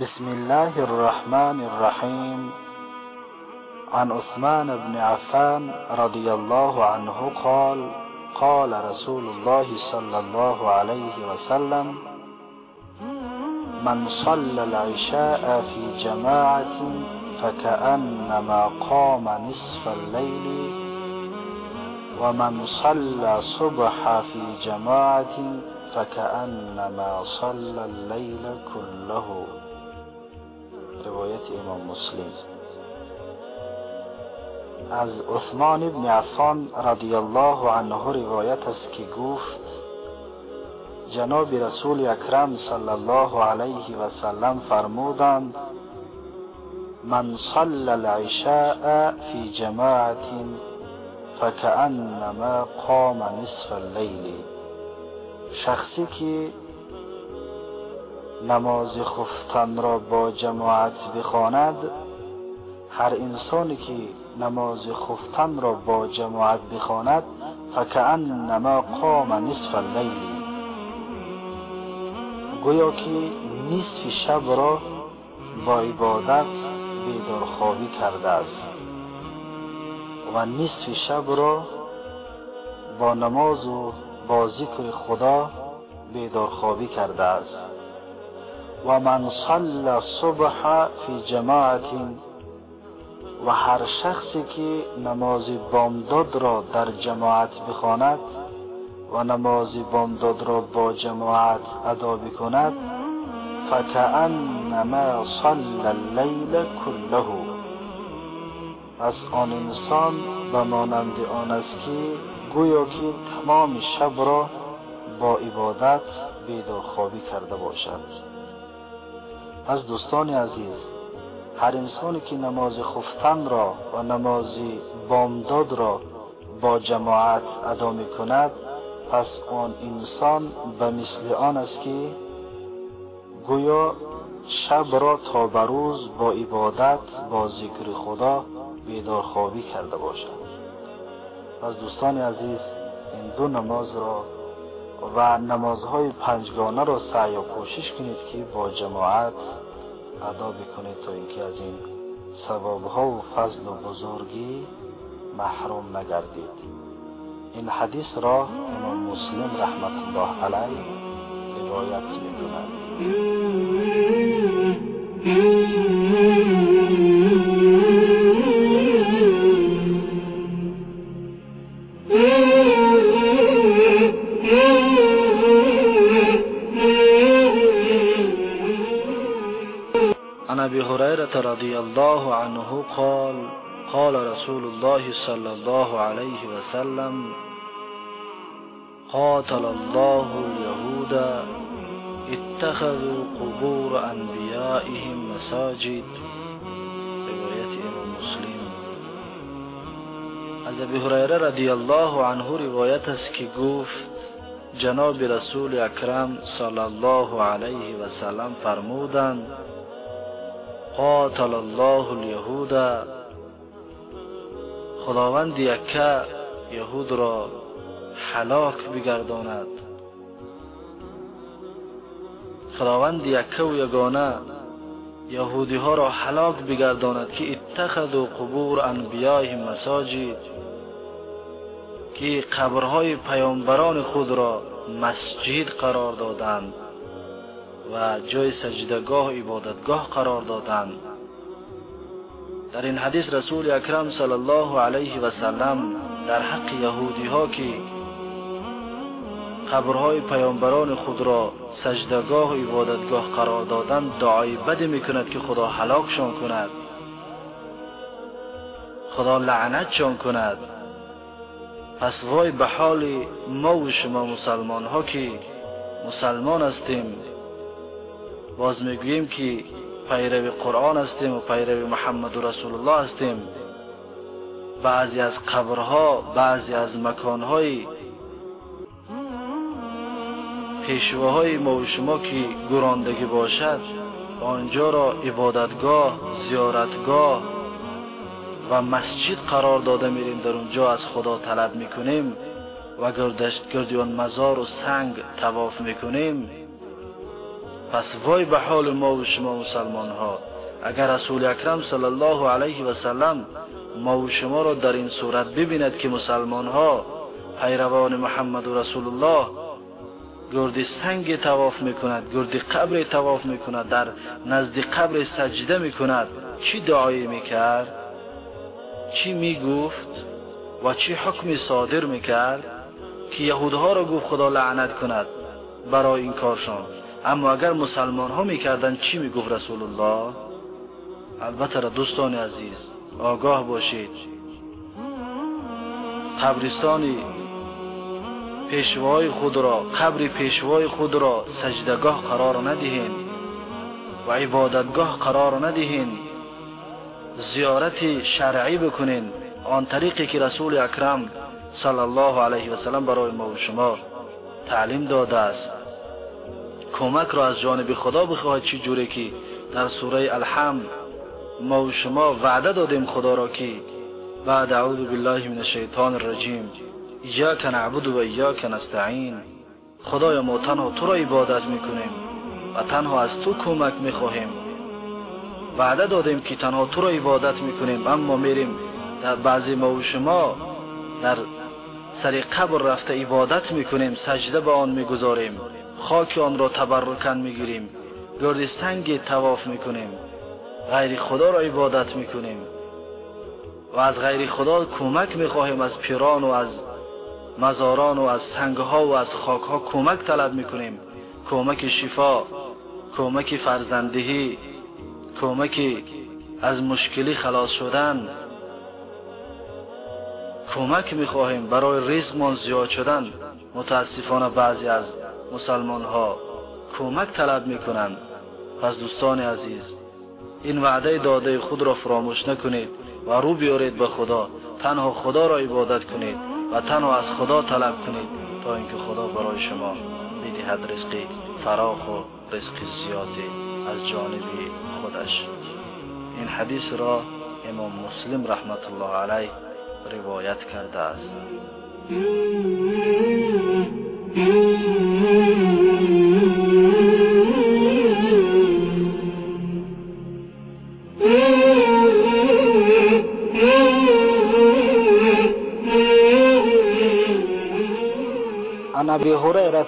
بسم الله الرحمن الرحيم. عن عثمان بن عفان رضي الله عنه قال قال رسول الله صلى الله عليه وسلم من صلى العشاء في جماعة فكأنما قام نصف الليل ومن صلى الصبح في جماعة فكأنما صلى الليل كله. روایت امام مسلم. از عثمان ابن عفان رضی الله عنه روایت است که گفت جناب رسول اکرم صلی الله علیه و سلم فرمودند من صلى العشاء في جماعت فكأنما قام نصف الليل شخصی که نماز خفتن را با جماعت بخواند هر انسانی که نماز خفتن را با جماعت بخواند فکأنما قام نصف اللیل. گویا که نصف شب را با عبادت بیدارخوابی کرده است و نصف شب را با نماز و با ذکر خدا بیدارخوابی کرده است. و من صلى الصبح فی جماعت و هر شخصی که نماز بامداد را در جماعت بخواند و نماز بامداد را با جماعت ادا بکند فکأنما صلى اللیل کله. از آن انسان به مانند آن است که گویا که تمام شب را با عبادت بیدارخوابی کرده باشد. از دوستان عزیز هر انسانی که نماز خفتن را و نماز بامداد را با جماعت ادا می کند پس آن انسان به مثل آن است که گویا شب را تا بروز با عبادت با ذکر خدا بیدار خوابی کرده باشد. از دوستان عزیز این دو نماز را و نمازهای پنجگانه را سعی و کوشش کنید که با جماعت ادا بکنید تا اینکه از این ثوابها و فضل و بزرگی محروم نگردید. این حدیث را امام مسلم رحمت الله علیه روایت می‌کند. أبي هريرة رضي الله عنه قال قال رسول الله صلى الله عليه وسلم قاتل الله اليهود اتخذوا قبور أنبيائهم مساجد. روایت إمام مسلم. از ابی هریره رضی الله عنه روایت است که گفت جناب رسول اکرم صلی الله علیه و سلم فرمودند قاتل الله اليهود. خداوند یکه یهود را حلاک بگرداند. خداوند یکه و یگانه یهودی ها را حلاک بگرداند که اتخذوا قبور انبیای مساجد که قبرهای پیامبران خود را مسجد قرار دادند. و جای سجدگاه و عبادتگاه قرار دادند. در این حدیث رسول اکرم صلی الله علیه و سلم در حق یهودی ها که قبرهای پیامبران خود را سجدگاه و عبادتگاه قرار دادند دعای بد می‌کند که خدا هلاکشان کند. خدا لعنتشان کند. پس وای به حال ما و شما مسلمان ها که مسلمان هستیم. باز می‌گوییم که پیرو قرآن هستیم و پیرو محمد رسول الله هستیم. بعضی از قبرها بعضی از مکانهای پیشواهای ما و شما که گراندگی باشد آنجا را عبادتگاه زیارتگاه و مسجد قرار داده میریم. در اونجا از خدا طلب می‌کنیم و گردشت گردیان مزار و سنگ تواف می‌کنیم. پس وای به حال ما و شما مسلمان ها اگر رسول اکرم صلی الله علیه و سلم ما و شما را در این صورت ببیند که مسلمان ها پیروان محمد و رسول الله گرد سنگ تواف می‌کند گرد قبر تواف می‌کند در نزد قبر سجده می‌کند چی دعایی می‌کرد؟ چی می‌گفت؟ و چی حکمی صادر می‌کرد؟ که یهودها را گفت خدا لعنت کند برای این کارشان. اما اگر مسلمان ها می‌کردن چی می‌گفت رسول الله البته دوستان عزیز آگاه باشید. قبرستانی پیشوای خود را قبر پیشوای خود را سجدگاه قرار ندهین و عبادتگاه قرار ندهین. زیارت شرعی بکنین. آن طریقی که رسول اکرم صلی الله علیه و سلم برای ما و شما تعلیم داده است. کمک را از جانب خدا بخواهید چی جوری که در سوره الحم ما و شما وعده دادیم خدا را که بعد اعوذ بالله من الشیطان الرجیم. ایاک نعبد و ایاک نستعین. خدایا ما تنها تو را عبادت می‌کنیم و تنها از تو کمک می‌خواهیم. وعده دادیم که تنها تو را عبادت می‌کنیم اما میریم در بعضی ما و شما در سر قبر رفته عبادت می‌کنیم سجده به آن می‌گذاریم. خاک آن را تبرکن می‌گیریم. گرد سنگ تواف می‌کنیم. غیر خدا را عبادت می‌کنیم. و از غیر خدا کمک می‌خواهیم از پیران و از مزاران و از سنگها و از خاکها کمک طلب می‌کنیم. کمک شفا کمک فرزندهی کمک از مشکلی خلاص شدن. کمک می‌خواهیم برای رزقمان زیاد شدن. متاسفانه بعضی از مسلمان ها کمک طلب می‌کنند. پس دوستان عزیز این وعده داده خود را فراموش نکنید و رو بیارید به خدا. تنها خدا را عبادت کنید و تنها از خدا طلب کنید تا اینکه خدا برای شما می‌دهد رزقی فراخ و رزق زیادی از جانب خودش. این حدیث را امام مسلم رحمت الله علیه روایت کرده است.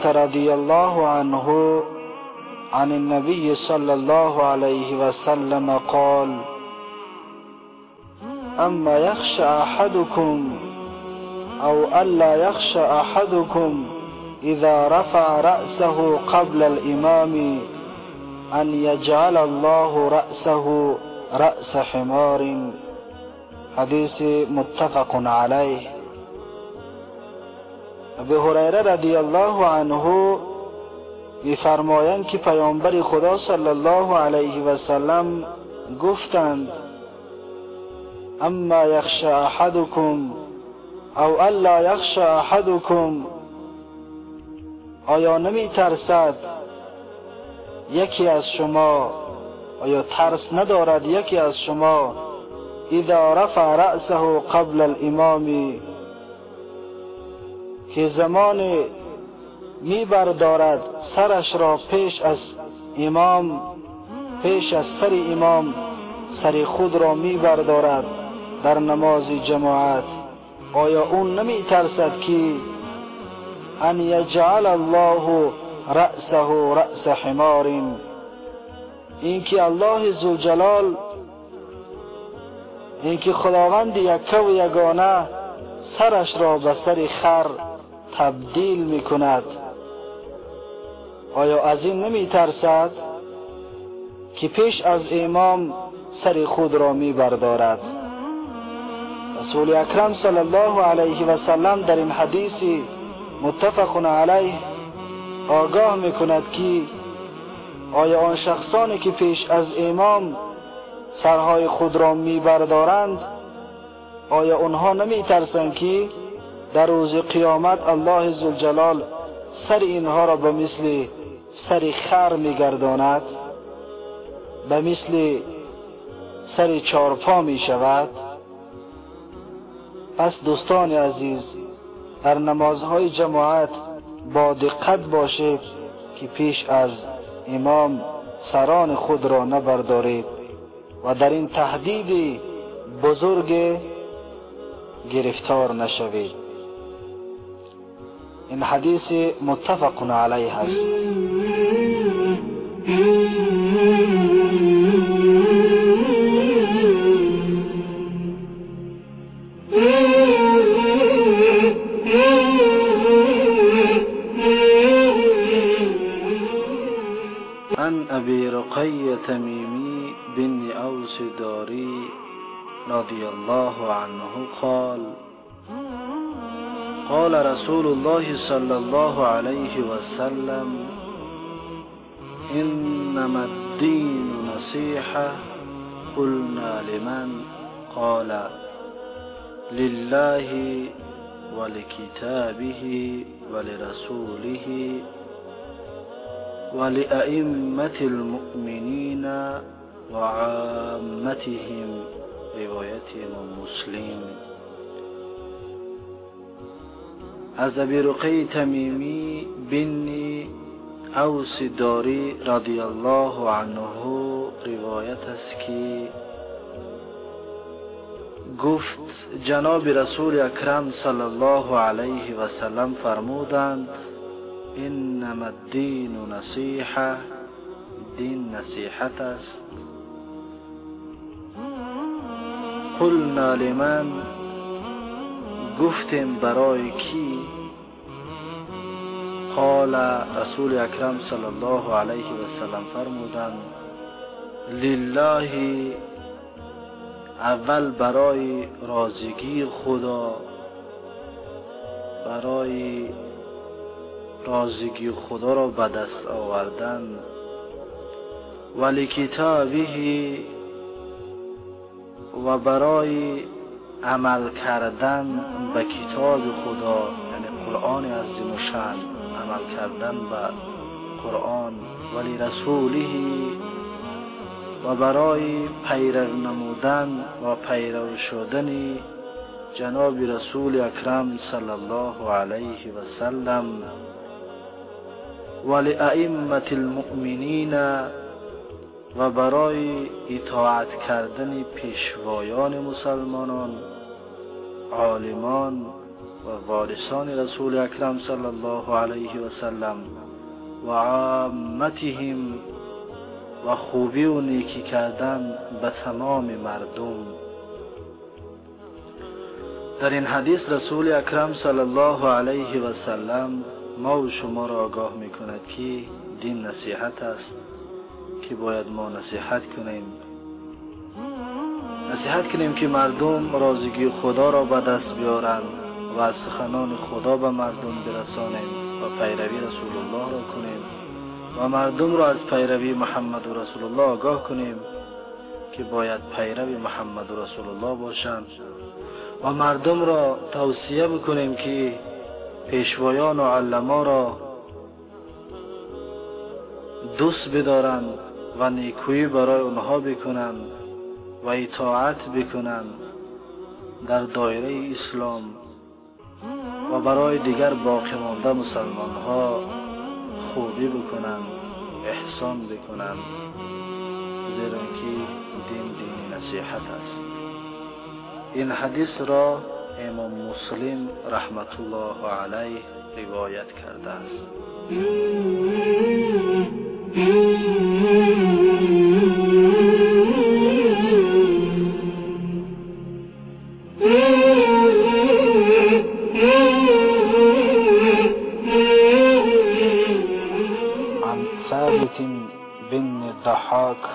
رضي الله عنه عن النبي صلى الله عليه وسلم قال أما يخشى أحدكم أو ألا يخشى أحدكم إذا رفع رأسه قبل الإمام أن يجعل الله رأسه رأس حمار. حديث متفق عليه. ابی هریره رضی الله عنه میفرمایند که پیامبر خدا صلی الله علیه و سلم گفتند اما یخشى احدکم او الا یخشى احدکم آیا نمی ترسد یکی از شما آیا ترس ندارد یکی از شما اذا رفع رأسه قبل الامام که زمان می بردارد سرش را پیش از امام پیش از سر امام سر خود را می بردارد در نماز جماعت. آیا اون نمی ترسد که ان یجعل الله رأسه رأس حمار؟ اینکه الله زلجلال اینکه خداوند یکه و یگانه سرش را به سر خر تبدیل می کند آیا از این نمی ترسد که پیش از امام سر خود را می بردارد رسول اکرم صلی الله علیه و سلم در این حدیث متفق علیه آگاه می کند که آیا آن شخصانی که پیش از امام سرهای خود را می بردارند آیا آنها نمی ترسند که در روز قیامت الله زلجلال سر اینها را به مثل سر خر میگرداند به مثل سر چارپا می شود پس دوستان عزیز در نمازهای جماعت با دقت باشید که پیش از امام سران خود را نبردارید و در این تهدید بزرگ گرفتار نشوید. این حدیث متفق علیه است عن أبي رقي تميمي بن أوس داري رضي الله عنه قال قال رسول الله صلى الله عليه وسلم إنما الدين نصيحة. قلنا لمن؟ قال لله ولكتابه ولرسوله ولأئمة المؤمنين وعامتهم روایت إمام مسلم. از ابی رقی تمیمی بن أوس داری رضی الله عنه روایت است که گفت جناب رسول اکرم صلی الله علیه و سلم فرمودند انما الدین نصیحة دین نصیحت است. قلنا لمن گفتیم برای کی؟ قال رسول اکرم صلی الله علیه و سلم فرمودند لله اول برای رازگی خدا برای رازگی خدا را به دست آوردن. ولی کتابه و برای عمل کردن به کتاب خدا یعنی قرآن عظیم و عمل کردن به قرآن ولی رسوله و برای پیرو نمودن و پیرو شدن جناب رسول اکرم صلی الله علیه و سلم ولائمة المؤمنین و برای اطاعت کردن پیشوایان مسلمانان عالمان و وارثان رسول اکرم صلی الله علیه و سلم و عامتهم و خوبی و نیکی کردن به تمام مردم در این حدیث رسول اکرم صلی الله علیه و سلم ما و شما را آگاه می کند که دین نصیحت است که باید ما نصیحت کنیم نصیحت کنیم که مردم رازگی خدا را به دست بیارند و سخنان خدا به مردم برسانیم و پیروی رسول الله را کنیم و مردم را از پیروی محمد و رسول الله آگاه کنیم که باید پیروی محمد و رسول الله باشند و مردم را توصیه بکنیم که پیشوایان و علما را دوست بدارند و نیکویی برای اونها بکنند. و اطاعت بکنند در دایره اسلام و برای دیگر باقی مانده مسلمان ها خوبی بکنند احسان بکنند زیرا که دین دین نصیحت است. این حدیث را امام مسلم رحمت الله علیه روایت کرده است.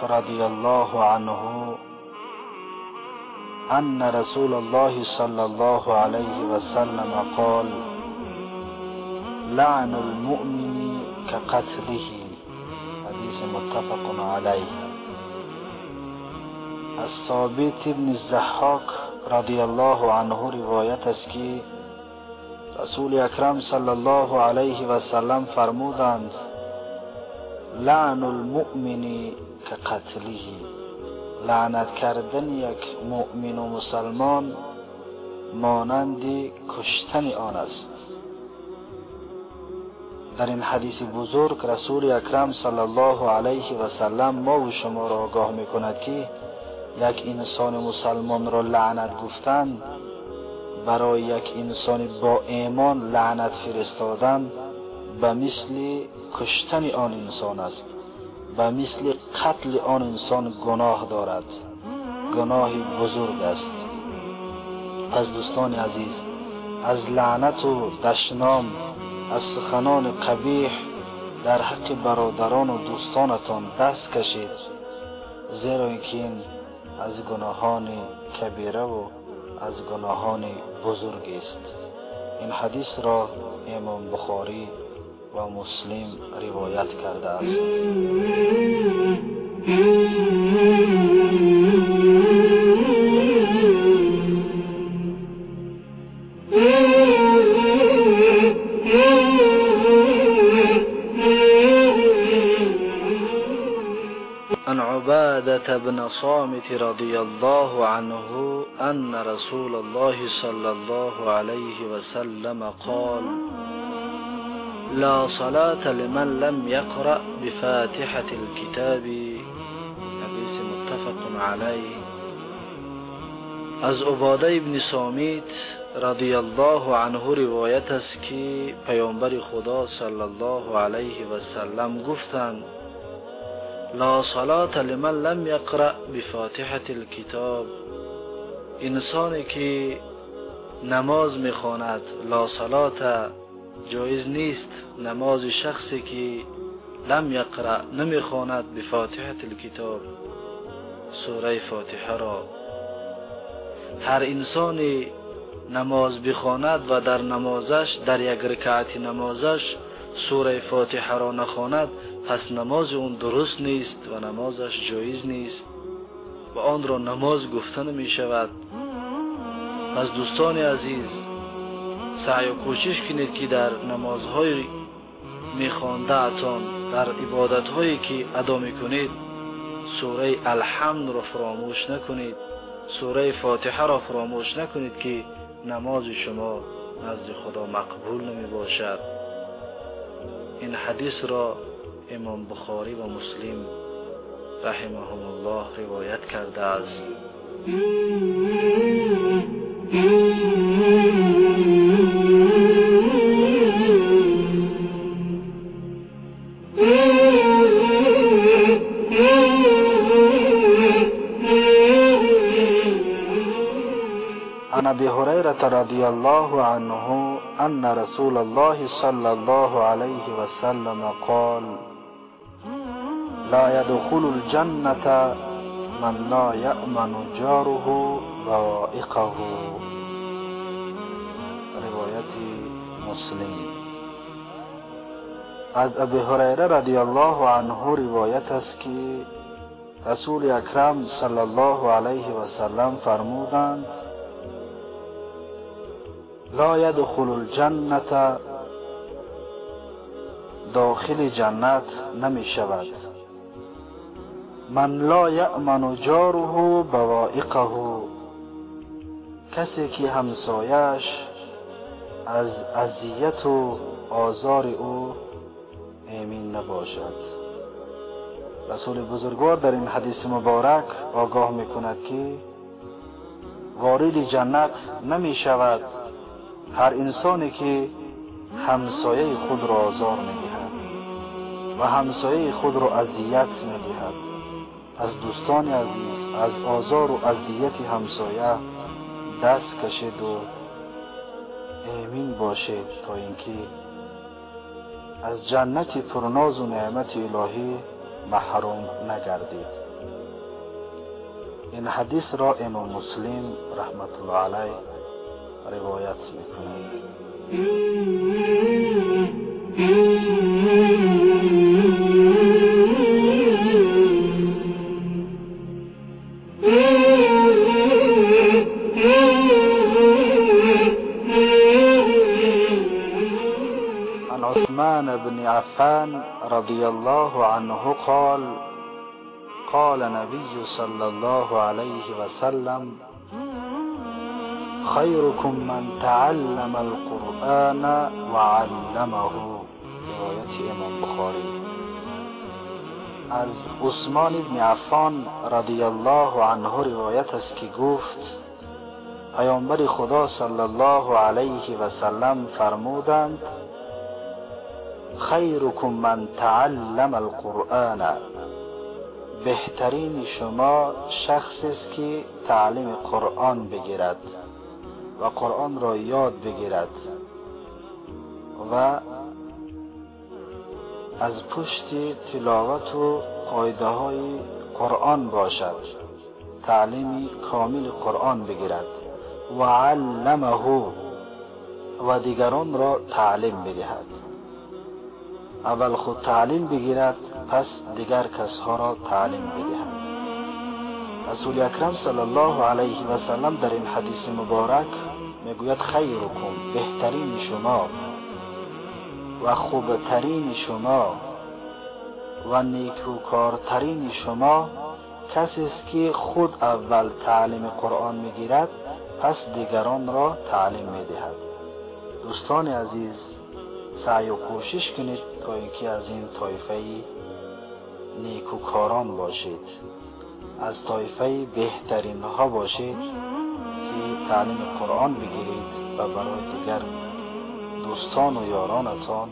رضي الله عنه أن رسول الله صلى الله عليه وسلم قال لعن المؤمن كقتله حديث متفق عليه. الثابت بن الزحاك رضی الله عنه روایت است رسول اکرم صلی الله علیه و سلم فرمودند لعن المؤمن که لعنت کردن یک مؤمن و مسلمان مانند کشتن آن است. در این حدیث بزرگ رسول اکرم صلی الله علیه و سلم ما و شما را آگاه می کند که یک انسان مسلمان را لعنت گفتن برای یک انسان با ایمان لعنت فرستادن به مثل کشتن آن انسان است به مثل قتل آن انسان گناه دارد. گناه بزرگ است. از دوستان عزیز از لعنت و دشنام از سخنان قبیح در حق برادران و دوستانتان دست کشید زیرا اینکه این از گناهان کبیره و از گناهان بزرگ است. این حدیث را امام بخاری و مسلم روایت کرده است عن عبادة بن صامت رضي الله عنه أن رسول الله صلى الله عليه وسلم قال لا صلاة لمن لم يقرأ بفاتحة الكتاب. حديث متفق عليه. از عبادة ابن سامیت رضی الله عنه روایت است که پیامبر خدا صلی الله علیه و سلم گفتند لا صلاة لمن لم يقرأ بفاتحة الكتاب. انسانی که نماز میخواند لا صلاة جایز نیست نماز شخصی که لم یقرأ نمی‌خواند بفاتحة الكتاب سوره فاتحه را. هر انسانی نماز بخواند و در نمازش در یک رکعت نمازش سوره فاتحه را نخواند پس نماز اون درست نیست و نمازش جایز نیست و آن را نماز گفته نمی شود پس دوستان عزیز سعی و کوشش کنید که در نمازهای میخوانده اتان در عبادتهایی که ادا می‌کنید سوره الحمد را فراموش نکنید سوره فاتحه را فراموش نکنید که نماز شما نزد خدا مقبول نمی باشد این حدیث را امام بخاری و مسلم رحمهم الله روایت کرده است. عن أبي هريرة رضي الله عنه أن رسول الله صلى الله عليه وسلم قال لا يدخل الجنة من لا يأمن جاره بوائقه روایت مسلم. از ابی هریره رضی الله عنه روایت است که رسول اکرم صلی الله علیه و سلم فرمودند لا يدخل الجنة داخل جنت نمی شود. من لا یأمن جاره بوائقه. کسی که همسایش از اذیت و آزار او امین نباشد. رسول بزرگوار در این حدیث مبارک آگاه می کند که وارد جنت نمی شود. هر انسانی که همسایه خود را آزار می دهد و همسایه خود را اذیت می دهد از دوستان عزیز از آزار و اذیت همسایه دست کشید و امین باشید تا اینکه از جنت پرناز و نعمت الهی محروم نگردید. این حدیث را امام مسلم رحمت الله علیه روایت میکنند عن عثمان بن عفان رضي الله عنه قال قال نبي صلى الله عليه وسلم خيركم من تعلم القرآن وعلمه. روایت امام بخاری. از عثمان ابن عفان رضی الله عنه روایت است که گفت پیامبر خدا صلی الله علیه و سلم فرمودند خیرکم من تعلم القرآن. بهترین شما شخصی است که تعلیم قرآن بگیرد. و قرآن را یاد بگیرد و از پشت تلاوت و قایده های قرآن باشد تعلیمی کامل قرآن بگیرد و علمه و دیگران را تعلیم بدهد. اول خود تعلیم بگیرد پس دیگر کسها را تعلیم بدهد. رسول اکرم صلی الله علیه و سلم در این حدیث مبارک می‌گوید خیرکم بهترین شما و خوبترین شما و نیکوکارترین شما کسی است که خود اول تعلیم قرآن می‌گیرد پس دیگران را تعلیم می‌دهد. دوستان عزیز سعی و کوشش کنید تا اینکه از این طایفه نیکوکاران باشید. از طایفه بهترین ها باشید که تعلیم قرآن بگیرید و برای دیگر دوستان و یارانتان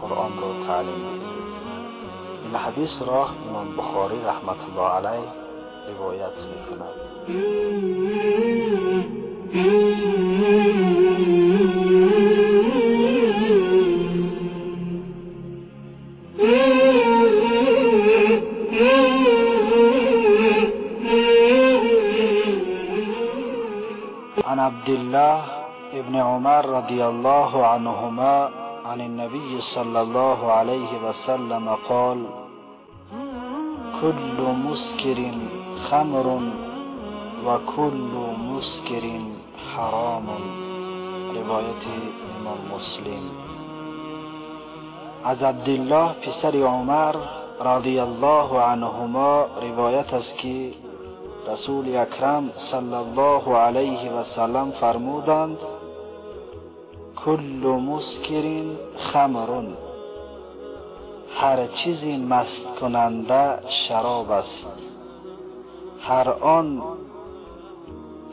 قرآن را تعلیم بدهید این حدیث را امام بخاری رحمت الله علیه روایت می عبد الله ابن عمر رضي الله عنهما عن النبي صلى الله عليه وسلم قال كل مسكر خمر وكل مسكر حرام. روایت امام مسلم. از عبدالله پسر عمر رضی الله عنهما روایت است که رسول اکرم صلی الله علیه و سلم فرمودند کل مسکرین خمرون. هر چیزی مست کننده شراب است. هر آن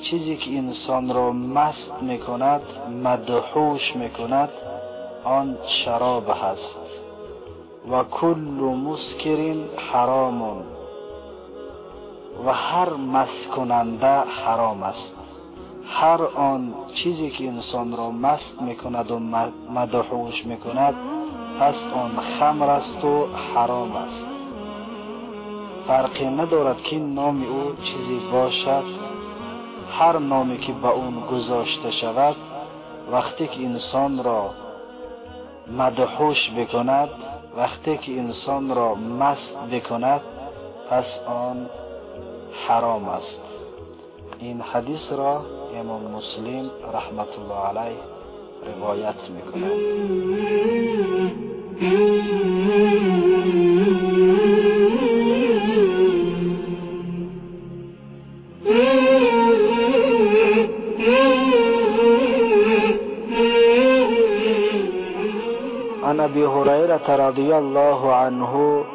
چیزی که انسان را مست می‌کند مدحوش می‌کند آن شراب هست. و کل مسکرین حرامون. و هر مست کننده حرام است. هر آن چیزی که انسان را مست می‌کند و مدحوش می‌کند پس آن خمر است و حرام است. فرقی ندارد که نام او چیزی باشد. هر نامی که به اون گذاشته شود وقتی که انسان را مدحوش بکند وقتی که انسان را مست بکند پس آن حرام است. این حدیث را امام مسلم رحمت الله علیه روایت می‌کنه عن ابي هريره رضي الله عنه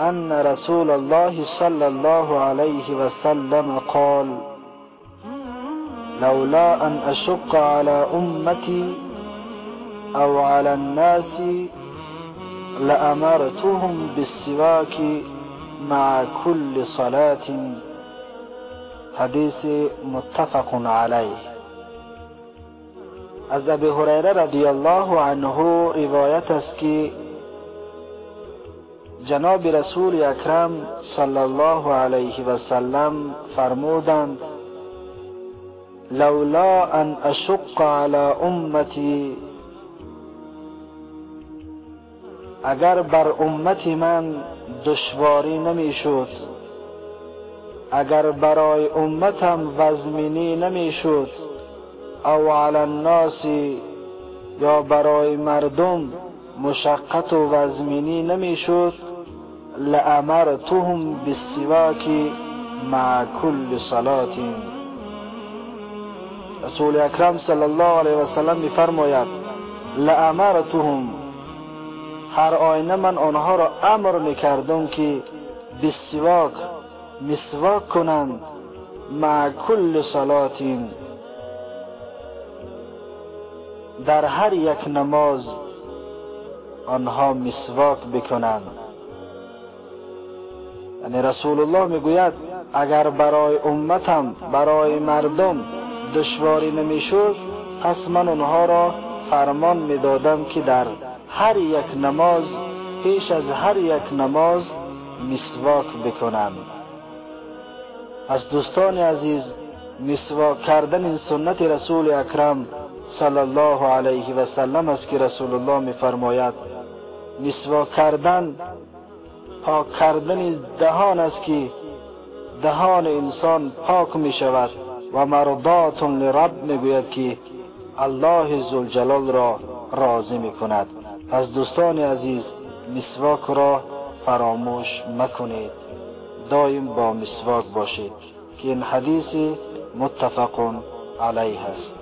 أن رسول الله صلى الله عليه وسلم قال لولا أن أشق على أمتي أو على الناس لأمرتهم بالسواك مع كل صلاة. حديث متفق عليه. از ابی هریره رضی الله عنه روایت است که جناب رسول اکرم صلی الله علیه و سلم فرمودند لولا ان اشق على امتی اگر بر امت من دشواری نمی‌شد اگر برای امتم وزمینی نمی‌شد او علی الناس یا برای مردم مشقت و وزمینی نمی‌شد لامرتهم بالسواک مع كل صلاه رسول اکرم صلی الله علیه و سلم میفرماید لامرتهم هر آینه من آنها را امر می‌کردم که بسواک مسواک کنند مع کل صلاتین در هر یک نماز آنها مسواک بکنند. یعنی رسول الله می‌گوید اگر برای امتم برای مردم دشواری نمی‌شد پس من اونها را فرمان می‌دادم که در هر یک نماز پیش از هر یک نماز مسواک بکنند از دوستان عزیز مسواک کردن این سنت رسول اکرم صلی الله علیه و سلم است که رسول الله میفرماید مسواک کردن پاک کردن دهان است که دهان انسان پاک می شود و مرضات لرب می‌گوید که الله زلجلال را راضی می کند از دوستان عزیز مسواک را فراموش مکنید. دایم با مسواک باشید که این حدیث متفق علیه است.